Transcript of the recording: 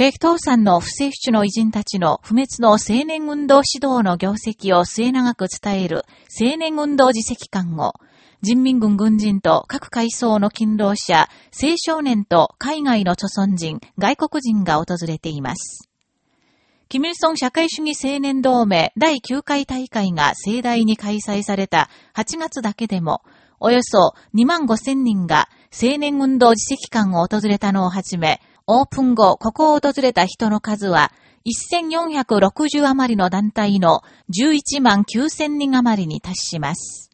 北東山の不正主の偉人たちの不滅の青年運動指導の業績を末永く伝える青年運動自責館を、人民軍軍人と各階層の勤労者、青少年と海外の著存人、外国人が訪れています。キミルソン社会主義青年同盟第9回大会が盛大に開催された8月だけでも、およそ2万5千人が青年運動自責館を訪れたのをはじめ、オープン後、ここを訪れた人の数は、1460余りの団体の11万9000人余りに達します。